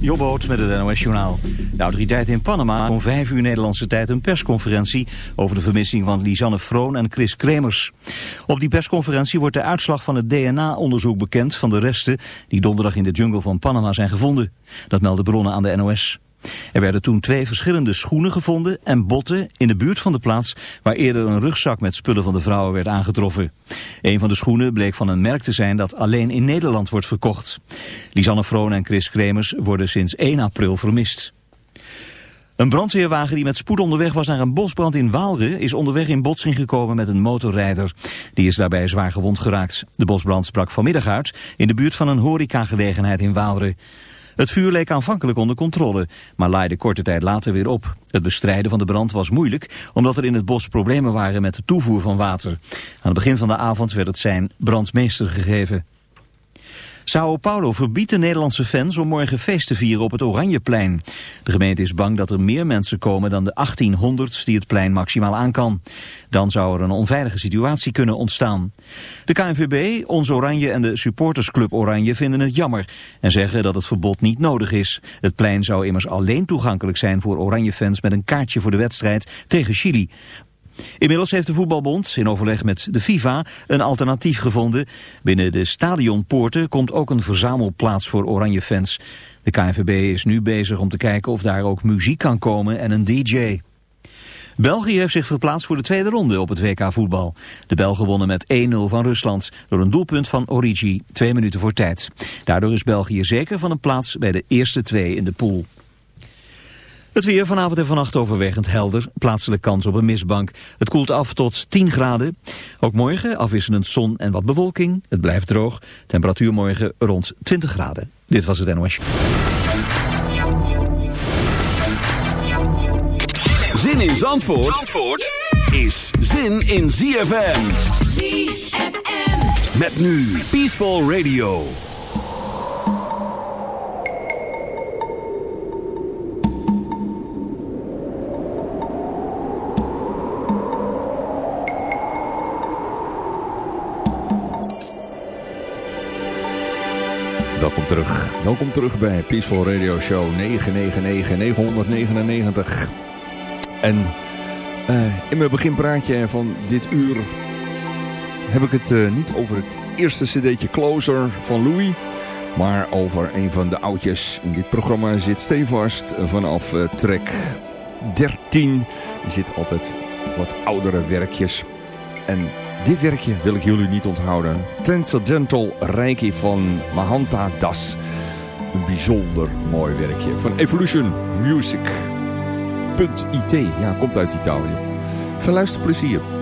Jobboot met het NOS Journaal. De autoriteiten in Panama om vijf uur Nederlandse tijd een persconferentie over de vermissing van Lisanne Froon en Chris Kremers. Op die persconferentie wordt de uitslag van het DNA-onderzoek bekend van de resten die donderdag in de jungle van Panama zijn gevonden. Dat melden bronnen aan de NOS. Er werden toen twee verschillende schoenen gevonden en botten in de buurt van de plaats waar eerder een rugzak met spullen van de vrouwen werd aangetroffen. Een van de schoenen bleek van een merk te zijn dat alleen in Nederland wordt verkocht. Lisanne Vroon en Chris Kremers worden sinds 1 april vermist. Een brandweerwagen die met spoed onderweg was naar een bosbrand in Waalre is onderweg in botsing gekomen met een motorrijder. Die is daarbij zwaar gewond geraakt. De bosbrand brak vanmiddag uit in de buurt van een horecagelegenheid in Waalre. Het vuur leek aanvankelijk onder controle, maar laaide korte tijd later weer op. Het bestrijden van de brand was moeilijk, omdat er in het bos problemen waren met de toevoer van water. Aan het begin van de avond werd het zijn brandmeester gegeven. Sao Paulo verbiedt de Nederlandse fans om morgen feest te vieren op het Oranjeplein. De gemeente is bang dat er meer mensen komen dan de 1800 die het plein maximaal aan kan. Dan zou er een onveilige situatie kunnen ontstaan. De KNVB, Ons Oranje en de supportersclub Oranje vinden het jammer en zeggen dat het verbod niet nodig is. Het plein zou immers alleen toegankelijk zijn voor Oranje-fans met een kaartje voor de wedstrijd tegen Chili. Inmiddels heeft de voetbalbond in overleg met de FIFA een alternatief gevonden. Binnen de stadionpoorten komt ook een verzamelplaats voor oranje fans. De KNVB is nu bezig om te kijken of daar ook muziek kan komen en een DJ. België heeft zich verplaatst voor de tweede ronde op het WK voetbal. De Belgen wonnen met 1-0 van Rusland door een doelpunt van Origi, twee minuten voor tijd. Daardoor is België zeker van een plaats bij de eerste twee in de pool. Het weer vanavond en vannacht overwegend helder. Plaatselijk kans op een mistbank. Het koelt af tot 10 graden. Ook morgen afwisselend zon en wat bewolking. Het blijft droog. Temperatuur morgen rond 20 graden. Dit was het NOS. Zin in Zandvoort, Zandvoort is zin in ZFM. ZFM. Met nu Peaceful Radio. Terug. Welkom terug bij Peaceful Radio Show 999 999. En uh, in mijn beginpraatje van dit uur heb ik het uh, niet over het eerste cd'tje Closer van Louis. Maar over een van de oudjes. In dit programma zit stevast vanaf uh, track 13. Er zit altijd wat oudere werkjes. En dit werkje wil ik jullie niet onthouden. Transcendental Reiki van Mahanta Das. Een bijzonder mooi werkje van Evolution Music.it. Ja, komt uit Italië. Veel luisterplezier.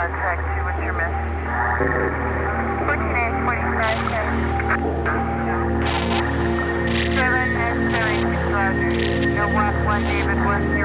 contact you. What's your message? 14 8 45 7 7 and 7 Roger. No, 1 1 David 1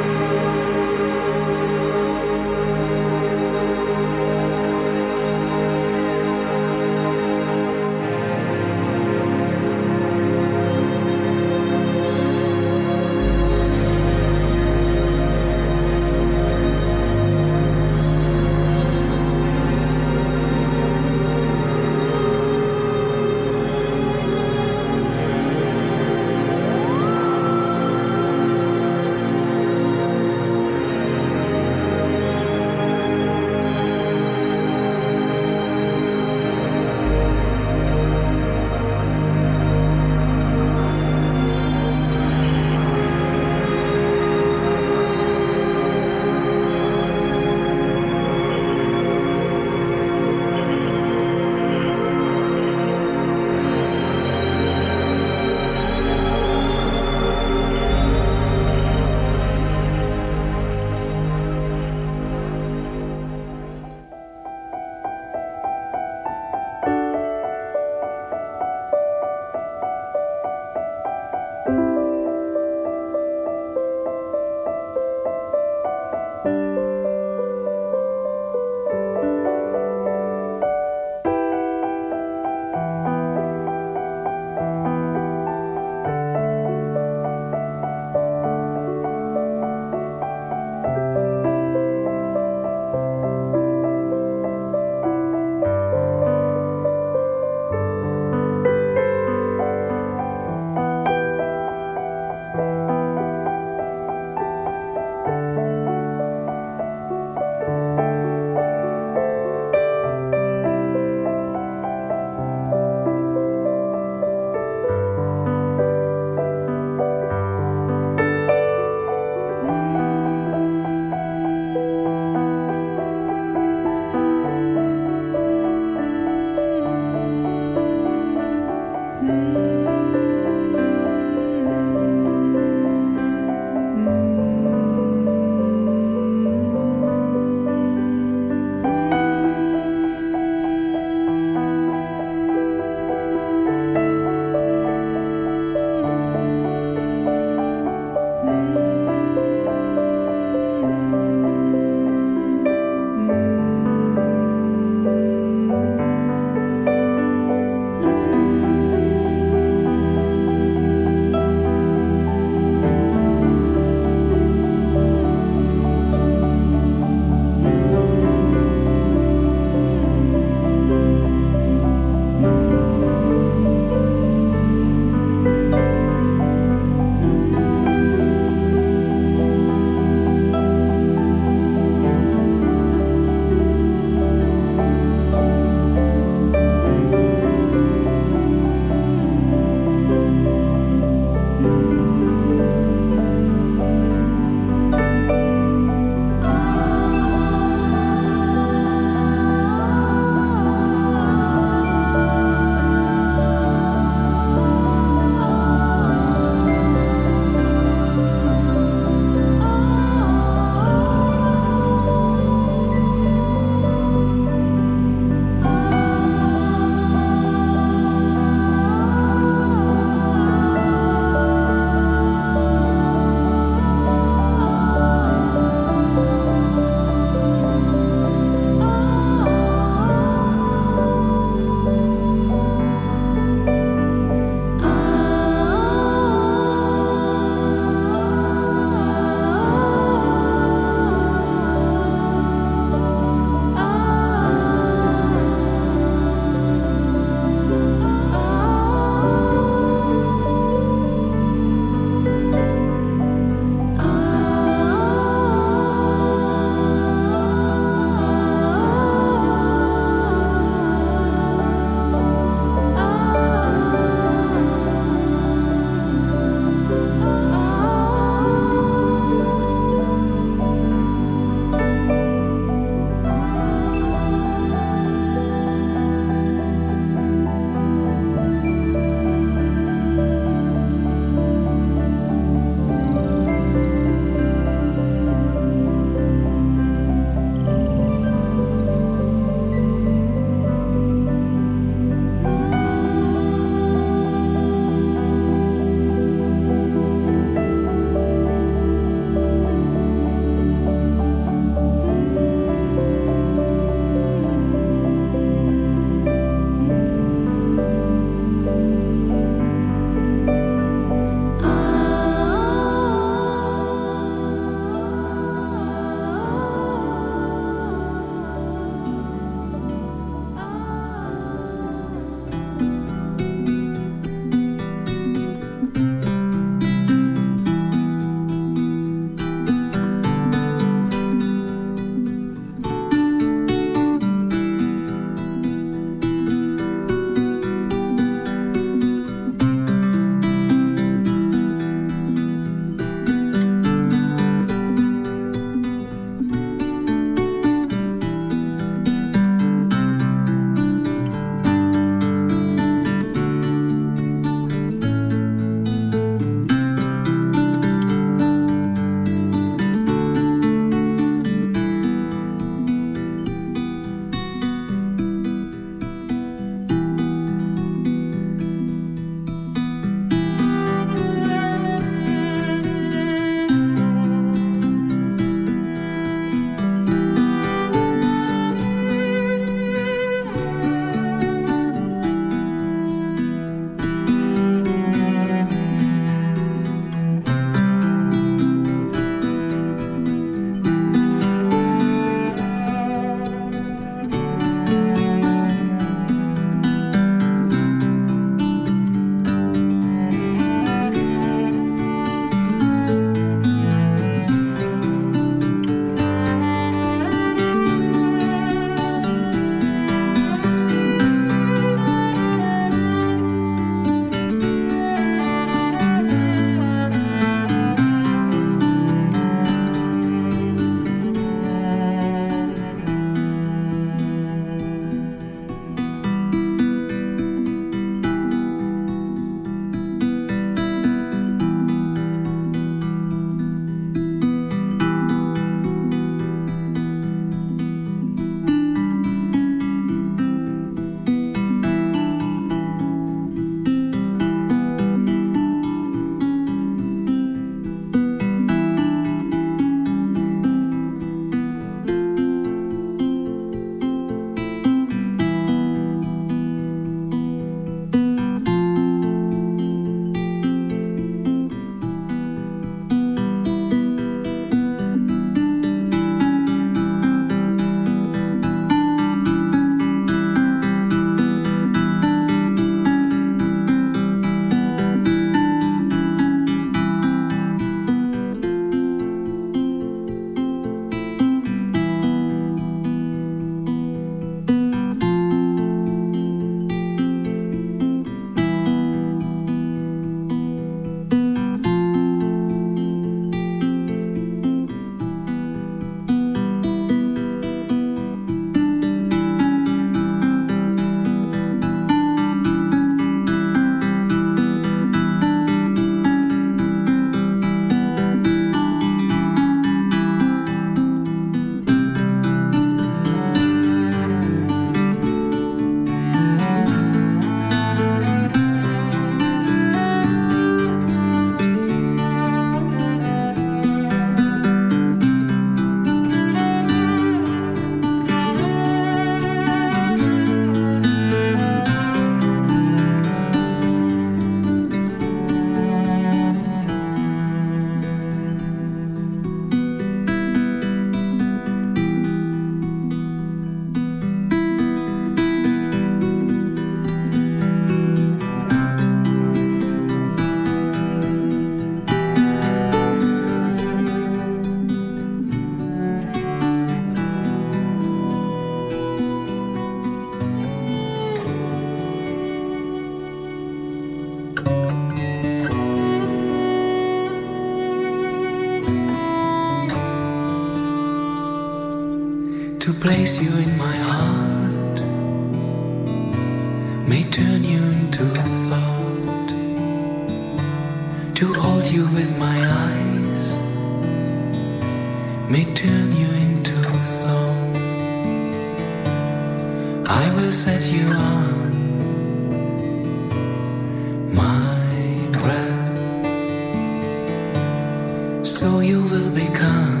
so you will become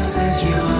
This is yours.